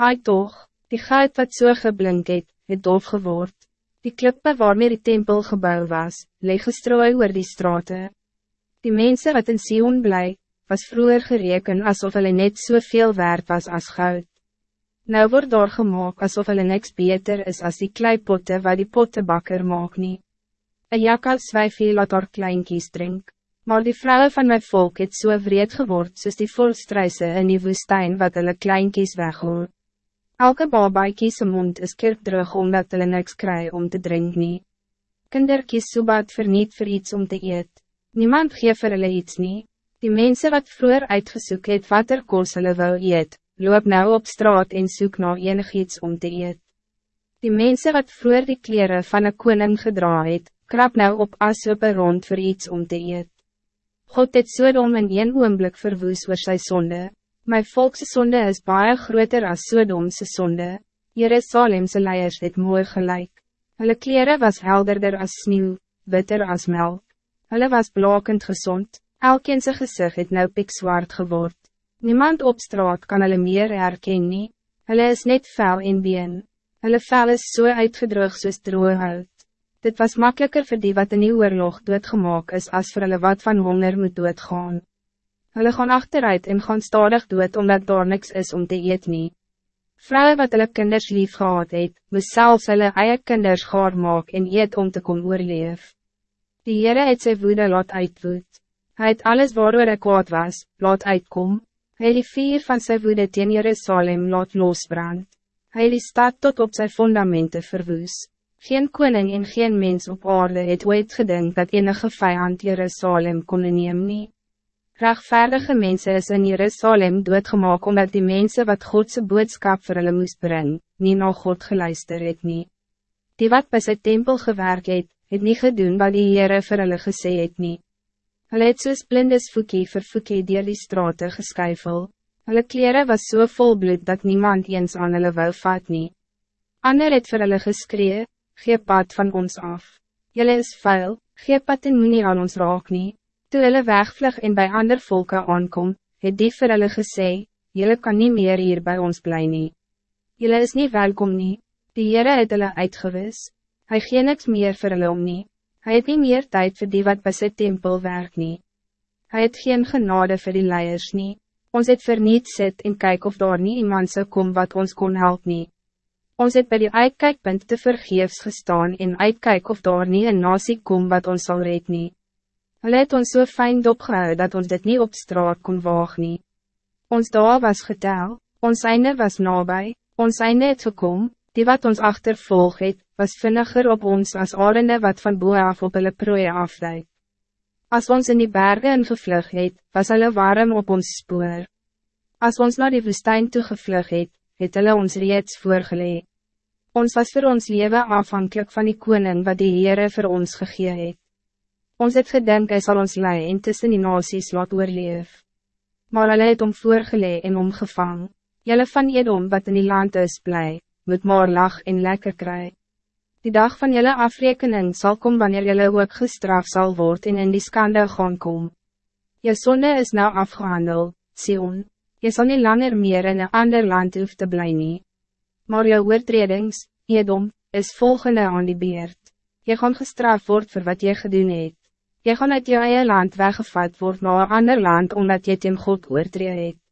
Ai toch, die goud wat so geblink het, het dof geword. Die klippe waarmee die tempel gebouw was, leeg gestrooi oor die straten. Die mensen wat in Sion bly, was vroeger gereken alsof hulle net soveel waard was als goud. Nou wordt daar gemaakt alsof hulle niks beter is als die kleipotte wat die pottebakker maak nie. Een jakkal zwijf veel laat haar kleinkies drink. Maar die vrouwen van mijn volk het so wreed geword soos die volstruise in die woestijn wat hulle kleinkies weghoor. Elke babaikie se mond is keer terug omdat hulle niks kry om te drinken. nie. Kinderkies soebat verniet vir iets om te eet. Niemand geef vir hulle iets nie. Die mensen wat vroeger uitgesoek het wat er kos hulle wou eet, loop nou op straat en soek na enig iets om te eet. Die mensen wat vroeger die kleren van een koning gedra het, krap nou op asope rond voor iets om te eet. God het Sodom in een oomblik verwoes oor sy sonde. My volkse sonde is baie groter as Sodomse sonde. Jerusalemse leiers het mooi gelijk. Hulle kleren was helderder as sneeuw, witter as melk. Hulle was blakend gezond. Elkeen sy gezicht het nou pikzwaard geword. Niemand op straat kan hulle meer herken nie. Hulle is net vuil in been. Hulle vel is so uitgedrug soos droge hout. Dit was makkelijker voor die wat in die oorlog doodgemaak is als voor hulle wat van honger moet doodgaan. Hulle gaan achteruit en gaan stadig dood omdat daar niks is om te eet nie. Vrouwen wat hulle kinders lief gehad het, moes selfs hulle eie kinders gaar maak en eet om te kon oorleef. Die Heere het sy woede laat uitwoed. Hij het alles waarover ek kwaad was, laat uitkom. Hij het die vier van sy woede teen Jerusalem laat losbrand. Hij het die stad tot op zijn fundamenten verwoes. Geen koning en geen mens op aarde het ooit gedink dat enige vijand Jerusalem kon neem nie. Rechtvaardige mensen is in Jerusalem doodgemaak omdat die mensen wat Godse boodskap vir hulle moest brengen, nie na God geluister het nie. Die wat bij sy tempel gewerk het, het nie gedoen wat die Heere vir hulle gesê het nie. Hulle het soos blindes voekie vir voekie dier die straten geskyfel. Hulle kleren was so vol bloed dat niemand eens aan hulle wou vat nie. Ander het vir hulle geskree, gee pad van ons af. Jelle is vuil, gee pad en moet nie aan ons raak nie. Toe hulle wegvlug en bij ander volke aankom, het die vir hulle gesê, jelle kan niet meer hier bij ons bly nie. Jelle is niet welkom nie, die Heere het hulle uitgewis, hy gee niks meer vir hulle om nie, hy het nie meer tijd voor die wat by sy tempel werk nie. Hy het geen genade voor die leiers nie, ons het verniet sit en kyk of daar nie iemand zou kom wat ons kon help nie. Ons het bij die uitkijkpunt te vergeefs gestaan en uitkijk of daar niet een nasie kom wat ons zal red nie. Hulle het ons so fijn opgehou dat ons dit niet op straat kon waag nie. Ons daar was getel, ons einde was nabij, ons einde het gekom, die wat ons achtervolg het, was vinniger op ons als arende wat van boe af op hulle prooi afleid. Als ons in die bergen ingevlug het, was hulle warm op ons spoor. Als ons naar die woestijn toegevlug het, het hulle ons reeds voorgeleid. Ons was voor ons leven afhankelijk van die koning wat die Heere voor ons gegee het. Ons het gedink hy sal ons lei en tussen die nasies laat oorleef. Maar hulle het om voorgelee en omgevang. Jelle van Edom wat in die land is blij, moet maar lach en lekker kry. Die dag van jelle afrekening zal komen wanneer jelle ook gestraf zal worden en in die skande gaan kom. Je zonde is nou afgehandeld, Sion. Je zal niet langer meer in een ander land hoef te blijven maar jou oortredings, Edom, is volgende aan die beert. Je gaan gestraft word voor wat je gedoen het. Je gaan uit jou eie land weggevat word naar een ander land omdat je ten God oortreed het.